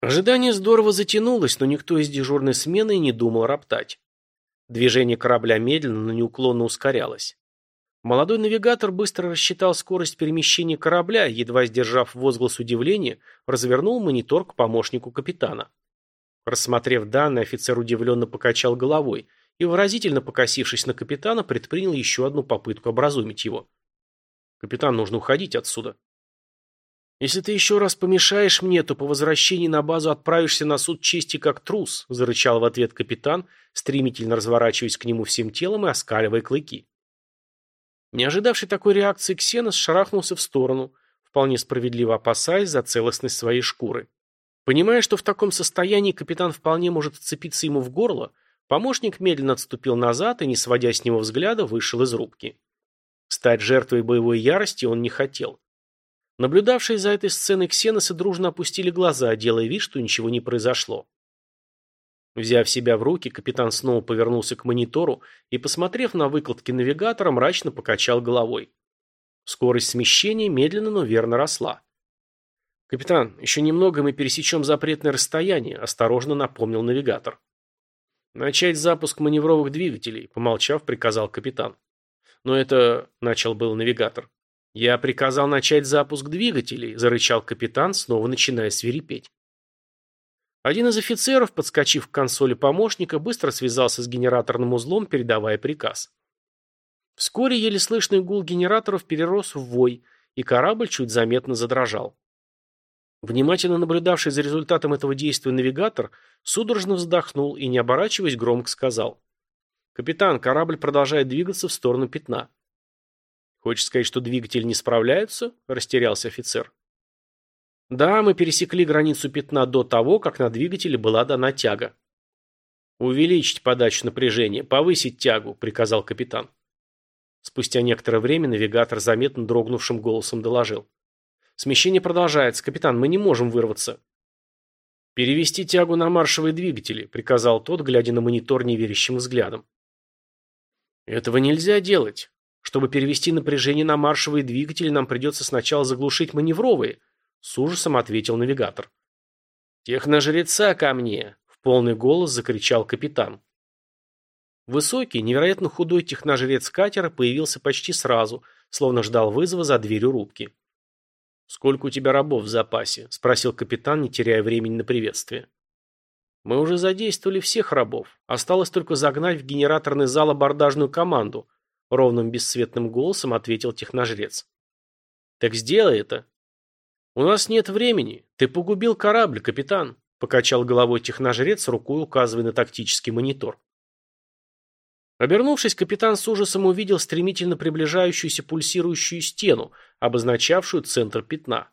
Ожидание здорово затянулось, но никто из дежурной смены не думал роптать. Движение корабля медленно, но неуклонно ускорялось. Молодой навигатор быстро рассчитал скорость перемещения корабля, едва сдержав возглас удивления, развернул монитор к помощнику капитана. Рассмотрев данные, офицер удивленно покачал головой и, выразительно покосившись на капитана, предпринял еще одну попытку образумить его. «Капитан, нужно уходить отсюда». «Если ты еще раз помешаешь мне, то по возвращении на базу отправишься на суд чести как трус», зарычал в ответ капитан, стремительно разворачиваясь к нему всем телом и оскаливая клыки. Не ожидавший такой реакции Ксенос шарахнулся в сторону, вполне справедливо опасаясь за целостность своей шкуры. Понимая, что в таком состоянии капитан вполне может вцепиться ему в горло, помощник медленно отступил назад и, не сводя с него взгляда, вышел из рубки. Стать жертвой боевой ярости он не хотел. Наблюдавшие за этой сценой ксеносы дружно опустили глаза, делая вид, что ничего не произошло. Взяв себя в руки, капитан снова повернулся к монитору и, посмотрев на выкладки навигатора, мрачно покачал головой. Скорость смещения медленно, но верно росла. «Капитан, еще немного мы пересечем запретное расстояние», – осторожно напомнил навигатор. «Начать запуск маневровых двигателей», – помолчав, приказал капитан. «Но это...» – начал был навигатор. «Я приказал начать запуск двигателей», – зарычал капитан, снова начиная свирепеть. Один из офицеров, подскочив к консоли помощника, быстро связался с генераторным узлом, передавая приказ. Вскоре еле слышный гул генераторов перерос в вой, и корабль чуть заметно задрожал. Внимательно наблюдавший за результатом этого действия навигатор судорожно вздохнул и, не оборачиваясь, громко сказал. «Капитан, корабль продолжает двигаться в сторону пятна». «Хочешь сказать, что двигатели не справляются?» – растерялся офицер. «Да, мы пересекли границу пятна до того, как на двигателе была дана тяга». «Увеличить подачу напряжения, повысить тягу», – приказал капитан. Спустя некоторое время навигатор заметно дрогнувшим голосом доложил. «Смещение продолжается. Капитан, мы не можем вырваться». «Перевести тягу на маршевые двигатели», – приказал тот, глядя на монитор неверящим взглядом. «Этого нельзя делать. Чтобы перевести напряжение на маршевые двигатели, нам придется сначала заглушить маневровые, с ужасом ответил навигатор. Техножреца ко мне, в полный голос закричал капитан. Высокий, невероятно худой техножрец катера появился почти сразу, словно ждал вызова за дверью рубки. «Сколько у тебя рабов в запасе?» – спросил капитан, не теряя времени на приветствие. «Мы уже задействовали всех рабов. Осталось только загнать в генераторный зал абордажную команду», Ровным бесцветным голосом ответил техножрец. «Так сделай это!» «У нас нет времени. Ты погубил корабль, капитан», покачал головой техножрец, рукой указывая на тактический монитор. Обернувшись, капитан с ужасом увидел стремительно приближающуюся пульсирующую стену, обозначавшую центр пятна.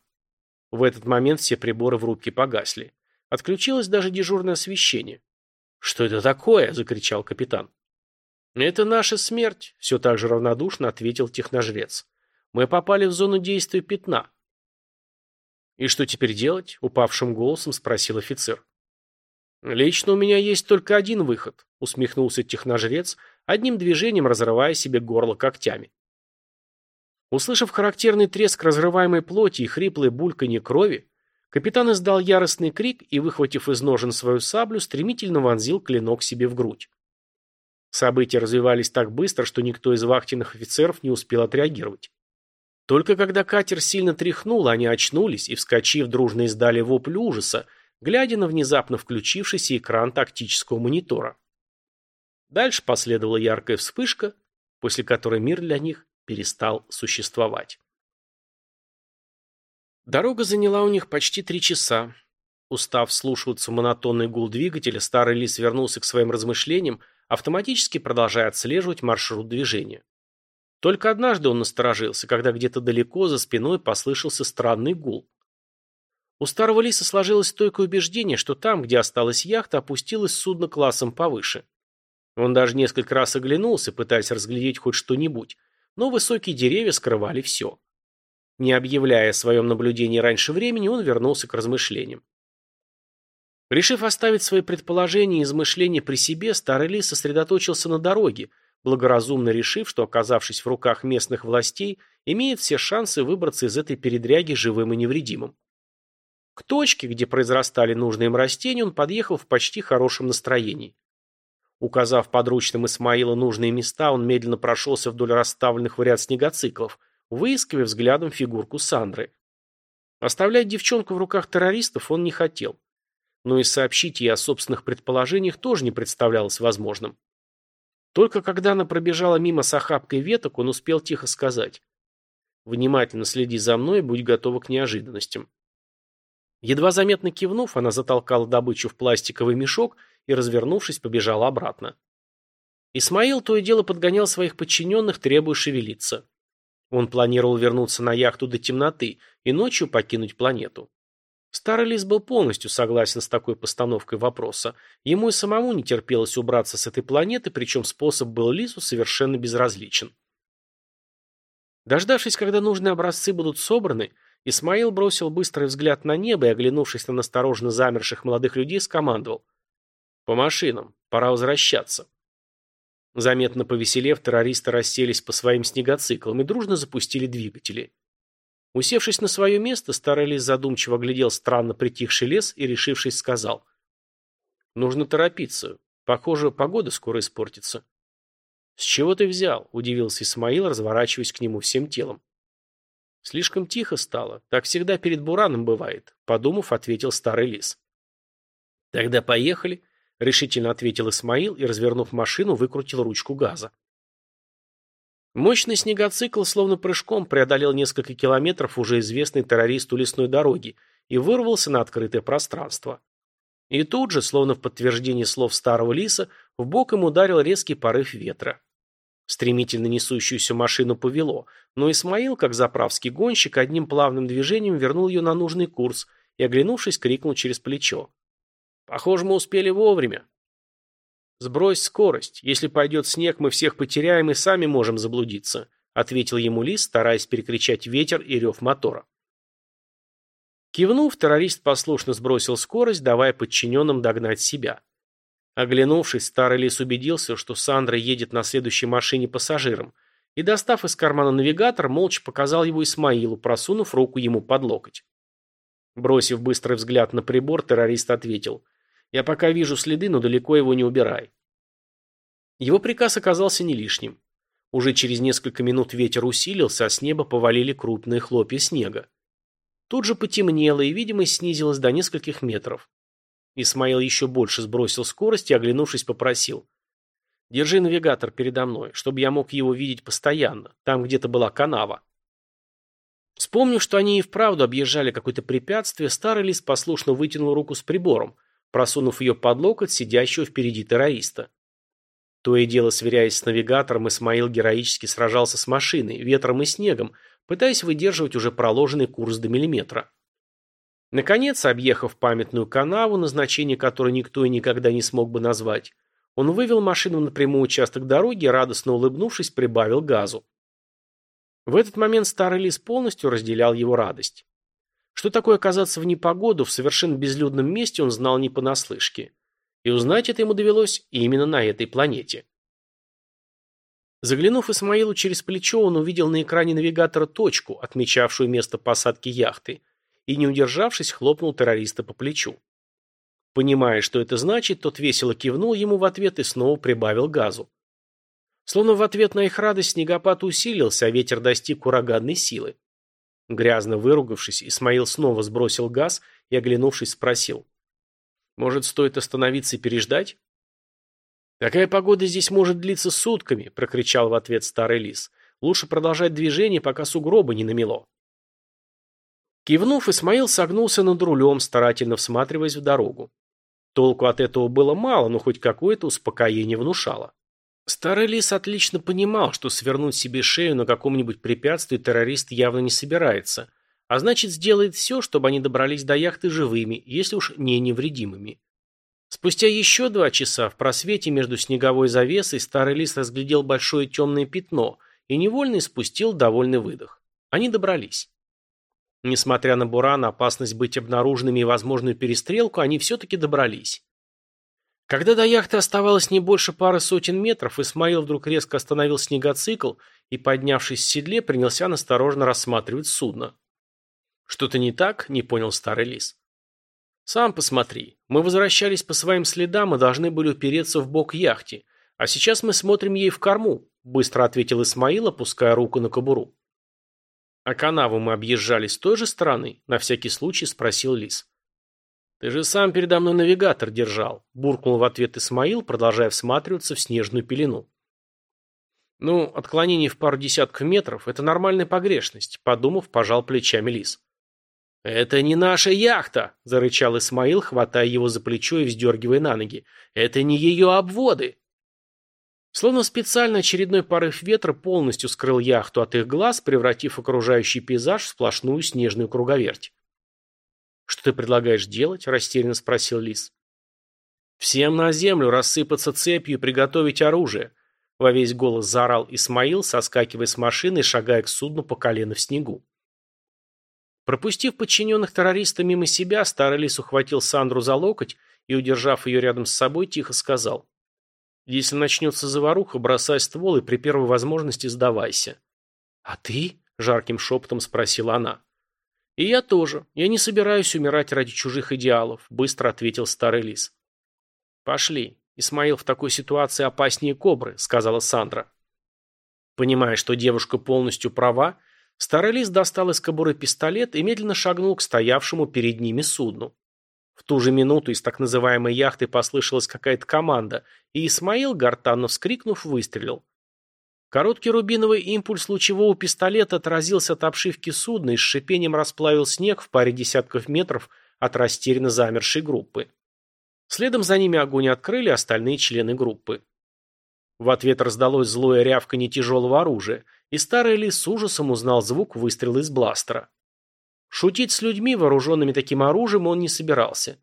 В этот момент все приборы в рубке погасли. Отключилось даже дежурное освещение. «Что это такое?» – закричал капитан. «Это наша смерть», – все так же равнодушно ответил техножрец. «Мы попали в зону действия пятна». «И что теперь делать?» – упавшим голосом спросил офицер. «Лично у меня есть только один выход», – усмехнулся техножрец, одним движением разрывая себе горло когтями. Услышав характерный треск разрываемой плоти и хриплое бульканье крови, капитан издал яростный крик и, выхватив из ножен свою саблю, стремительно вонзил клинок себе в грудь. События развивались так быстро, что никто из вахтенных офицеров не успел отреагировать. Только когда катер сильно тряхнул, они очнулись и, вскочив, дружно издали вопль ужаса, глядя на внезапно включившийся экран тактического монитора. Дальше последовала яркая вспышка, после которой мир для них перестал существовать. Дорога заняла у них почти три часа. Устав слушаться монотонный гул двигателя, старый лис вернулся к своим размышлениям, автоматически продолжая отслеживать маршрут движения. Только однажды он насторожился, когда где-то далеко за спиной послышался странный гул. У старого лиса сложилось стойкое убеждение, что там, где осталась яхта, опустилось судно классом повыше. Он даже несколько раз оглянулся, пытаясь разглядеть хоть что-нибудь, но высокие деревья скрывали все. Не объявляя о своем наблюдении раньше времени, он вернулся к размышлениям. Решив оставить свои предположения и измышления при себе, старый лис сосредоточился на дороге, благоразумно решив, что, оказавшись в руках местных властей, имеет все шансы выбраться из этой передряги живым и невредимым. К точке, где произрастали нужные им растения, он подъехал в почти хорошем настроении. Указав подручным Исмаила нужные места, он медленно прошелся вдоль расставленных в ряд снегоциклов, выискивая взглядом фигурку Сандры. Оставлять девчонку в руках террористов он не хотел. Но и сообщить ей о собственных предположениях тоже не представлялось возможным. Только когда она пробежала мимо с охапкой веток, он успел тихо сказать. «Внимательно следи за мной и будь готова к неожиданностям». Едва заметно кивнув, она затолкала добычу в пластиковый мешок и, развернувшись, побежала обратно. Исмаил то и дело подгонял своих подчиненных, требуя шевелиться. Он планировал вернуться на яхту до темноты и ночью покинуть планету. Старый лис был полностью согласен с такой постановкой вопроса. Ему и самому не терпелось убраться с этой планеты, причем способ был лису совершенно безразличен. Дождавшись, когда нужные образцы будут собраны, Исмаил бросил быстрый взгляд на небо и, оглянувшись на настороженно замерших молодых людей, скомандовал. «По машинам. Пора возвращаться». Заметно повеселев, террористы расселись по своим снегоциклам и дружно запустили двигатели. Усевшись на свое место, старый лис задумчиво глядел странно притихший лес и, решившись, сказал. «Нужно торопиться. Похоже, погода скоро испортится». «С чего ты взял?» – удивился Исмаил, разворачиваясь к нему всем телом. «Слишком тихо стало. Так всегда перед бураном бывает», – подумав, ответил старый лис. «Тогда поехали», – решительно ответил Исмаил и, развернув машину, выкрутил ручку газа. Мощный снегоцикл словно прыжком преодолел несколько километров уже известной террористу лесной дороги и вырвался на открытое пространство. И тут же, словно в подтверждение слов старого лиса, в бок им ударил резкий порыв ветра. Стремительно несущуюся машину повело, но Исмаил, как заправский гонщик, одним плавным движением вернул ее на нужный курс и, оглянувшись, крикнул через плечо. «Похоже, мы успели вовремя». «Сбрось скорость. Если пойдет снег, мы всех потеряем и сами можем заблудиться», ответил ему Лис, стараясь перекричать ветер и рев мотора. Кивнув, террорист послушно сбросил скорость, давая подчиненным догнать себя. Оглянувшись, старый лис убедился, что Сандра едет на следующей машине пассажиром, и, достав из кармана навигатор, молча показал его Исмаилу, просунув руку ему под локоть. Бросив быстрый взгляд на прибор, террорист ответил. Я пока вижу следы, но далеко его не убирай. Его приказ оказался не лишним. Уже через несколько минут ветер усилился, а с неба повалили крупные хлопья снега. Тут же потемнело, и видимость снизилась до нескольких метров. Исмаил еще больше сбросил скорость и, оглянувшись, попросил. «Держи навигатор передо мной, чтобы я мог его видеть постоянно. Там где-то была канава». Вспомнив, что они и вправду объезжали какое-то препятствие, старый лис послушно вытянул руку с прибором, просунув ее под локоть сидящего впереди террориста. То и дело, сверяясь с навигатором, Исмаил героически сражался с машиной, ветром и снегом, пытаясь выдерживать уже проложенный курс до миллиметра. Наконец, объехав памятную канаву, назначение которой никто и никогда не смог бы назвать, он вывел машину на прямой участок дороги радостно улыбнувшись, прибавил газу. В этот момент старый лис полностью разделял его радость. Что такое оказаться в непогоду в совершенно безлюдном месте, он знал не понаслышке. И узнать это ему довелось именно на этой планете. Заглянув Исмаилу через плечо, он увидел на экране навигатора точку, отмечавшую место посадки яхты, и, не удержавшись, хлопнул террориста по плечу. Понимая, что это значит, тот весело кивнул ему в ответ и снова прибавил газу. Словно в ответ на их радость снегопад усилился, а ветер достиг ураганной силы. Грязно выругавшись, Исмаил снова сбросил газ и, оглянувшись, спросил. «Может, стоит остановиться и переждать?» «Такая погода здесь может длиться сутками», – прокричал в ответ старый лис. «Лучше продолжать движение, пока сугробы не намело». Кивнув, Исмаил согнулся над рулем, старательно всматриваясь в дорогу. Толку от этого было мало, но хоть какое-то успокоение внушало. Старый лис отлично понимал, что свернуть себе шею на каком-нибудь препятствии террорист явно не собирается, а значит сделает все, чтобы они добрались до яхты живыми, если уж не невредимыми. Спустя еще два часа в просвете между снеговой завесой старый лис разглядел большое темное пятно и невольно испустил довольный выдох. Они добрались. Несмотря на буран, опасность быть обнаруженными и возможную перестрелку, они все-таки добрались. Когда до яхты оставалось не больше пары сотен метров, Исмаил вдруг резко остановил снегоцикл и, поднявшись с седле, принялся насторожно рассматривать судно. «Что-то не так?» – не понял старый лис. Сам посмотри. Мы возвращались по своим следам и должны были упереться в бок яхте. А сейчас мы смотрим ей в корму, быстро ответил Исмаил, опуская руку на кобуру. А канаву мы объезжали с той же стороны? На всякий случай спросил Лис. Ты же сам передо мной навигатор держал, буркнул в ответ Исмаил, продолжая всматриваться в снежную пелену. Ну, отклонение в пару десятков метров – это нормальная погрешность, подумав, пожал плечами Лис. «Это не наша яхта!» – зарычал Исмаил, хватая его за плечо и вздергивая на ноги. «Это не ее обводы!» Словно специально очередной порыв ветра полностью скрыл яхту от их глаз, превратив окружающий пейзаж в сплошную снежную круговерть. «Что ты предлагаешь делать?» – растерянно спросил Лис. «Всем на землю, рассыпаться цепью и приготовить оружие!» – во весь голос заорал Исмаил, соскакивая с машины и шагая к судну по колено в снегу. Пропустив подчиненных террориста мимо себя, старый лис ухватил Сандру за локоть и, удержав ее рядом с собой, тихо сказал. «Если начнется заваруха, бросай ствол и при первой возможности сдавайся». «А ты?» – жарким шепотом спросила она. «И я тоже. Я не собираюсь умирать ради чужих идеалов», – быстро ответил старый лис. «Пошли. Исмаил в такой ситуации опаснее кобры», – сказала Сандра. Понимая, что девушка полностью права, Старый лис достал из кобуры пистолет и медленно шагнул к стоявшему перед ними судну. В ту же минуту из так называемой яхты послышалась какая-то команда, и Исмаил, гортанно вскрикнув, выстрелил. Короткий рубиновый импульс лучевого пистолета отразился от обшивки судна и с шипением расплавил снег в паре десятков метров от растерянно замершей группы. Следом за ними огонь открыли остальные члены группы. В ответ раздалось злое рявканье тяжелого оружия, и старый лис с ужасом узнал звук выстрела из бластера. Шутить с людьми, вооруженными таким оружием, он не собирался.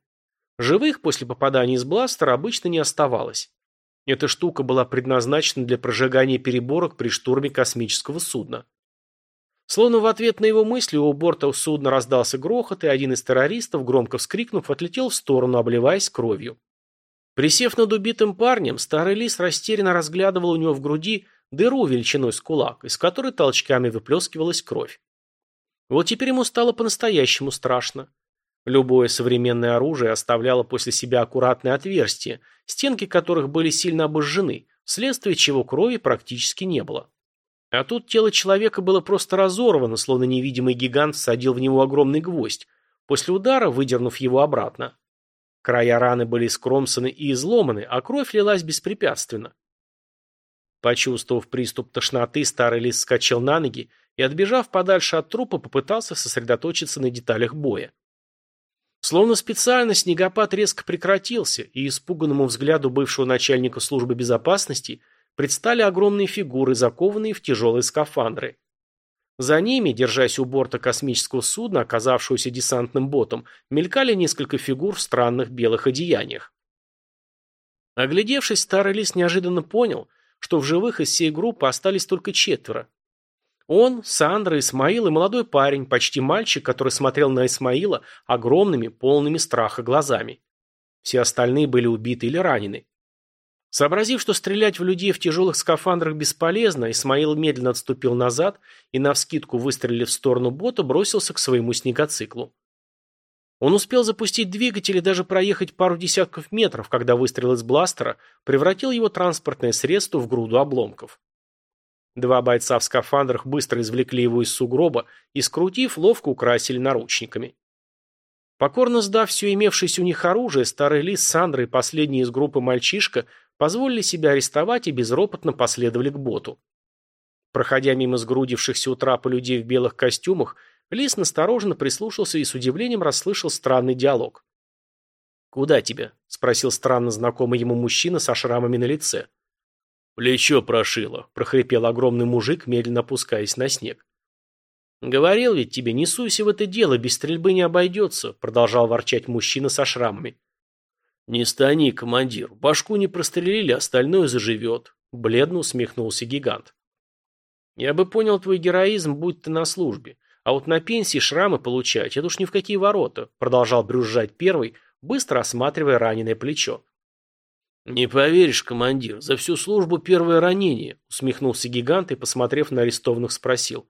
Живых после попадания из бластера обычно не оставалось. Эта штука была предназначена для прожигания переборок при штурме космического судна. Словно в ответ на его мысли у борта судна раздался грохот, и один из террористов, громко вскрикнув, отлетел в сторону, обливаясь кровью. Присев над убитым парнем, старый лис растерянно разглядывал у него в груди дыру величиной с кулак, из которой толчками выплескивалась кровь. Вот теперь ему стало по-настоящему страшно. Любое современное оружие оставляло после себя аккуратные отверстия, стенки которых были сильно обожжены, вследствие чего крови практически не было. А тут тело человека было просто разорвано, словно невидимый гигант всадил в него огромный гвоздь, после удара выдернув его обратно. Края раны были скромсаны и изломаны, а кровь лилась беспрепятственно. Почувствовав приступ тошноты, старый лис скачал на ноги и, отбежав подальше от трупа, попытался сосредоточиться на деталях боя. Словно специально снегопад резко прекратился, и испуганному взгляду бывшего начальника службы безопасности предстали огромные фигуры, закованные в тяжелые скафандры. За ними, держась у борта космического судна, оказавшегося десантным ботом, мелькали несколько фигур в странных белых одеяниях. Оглядевшись, старый лис неожиданно понял – что в живых из всей группы остались только четверо. Он, Сандра, Исмаил и молодой парень, почти мальчик, который смотрел на Исмаила огромными, полными страха глазами. Все остальные были убиты или ранены. Сообразив, что стрелять в людей в тяжелых скафандрах бесполезно, Исмаил медленно отступил назад и, навскидку выстрелив в сторону бота, бросился к своему снегоциклу. Он успел запустить двигатель и даже проехать пару десятков метров, когда выстрел из бластера превратил его транспортное средство в груду обломков. Два бойца в скафандрах быстро извлекли его из сугроба и, скрутив, ловко украсили наручниками. Покорно сдав все имевшееся у них оружие, старый лис, Сандра и последний из группы мальчишка позволили себя арестовать и безропотно последовали к боту. Проходя мимо сгрудившихся у трапа людей в белых костюмах, Лис настороженно прислушался и с удивлением расслышал странный диалог. «Куда тебя?» – спросил странно знакомый ему мужчина со шрамами на лице. «Плечо прошило», – прохрипел огромный мужик, медленно опускаясь на снег. «Говорил ведь тебе, не суйся в это дело, без стрельбы не обойдется», – продолжал ворчать мужчина со шрамами. «Не стани, командир, башку не прострелили, остальное заживет», – бледно усмехнулся гигант. «Я бы понял твой героизм, будь ты на службе. А вот на пенсии шрамы получать, это уж ни в какие ворота, продолжал брюзжать первый, быстро осматривая раненое плечо. «Не поверишь, командир, за всю службу первое ранение», усмехнулся гигант и, посмотрев на арестованных, спросил.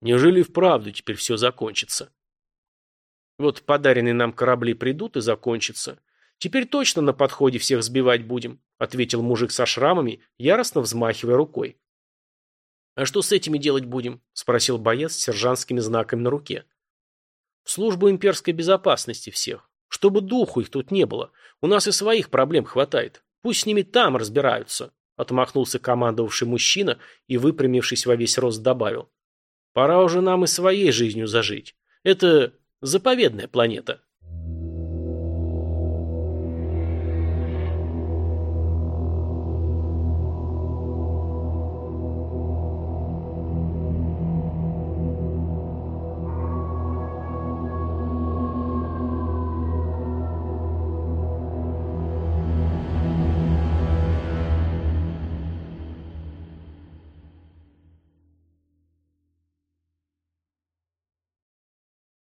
«Неужели вправду теперь все закончится?» Вот подаренные нам корабли придут и закончатся. Теперь точно на подходе всех сбивать будем, ответил мужик со шрамами, яростно взмахивая рукой. А что с этими делать будем? спросил боец с сержантскими знаками на руке. В службу имперской безопасности всех. Чтобы духу их тут не было. У нас и своих проблем хватает. Пусть с ними там разбираются. Отмахнулся командовавший мужчина и, выпрямившись во весь рост, добавил. Пора уже нам и своей жизнью зажить. Это заповедная планета.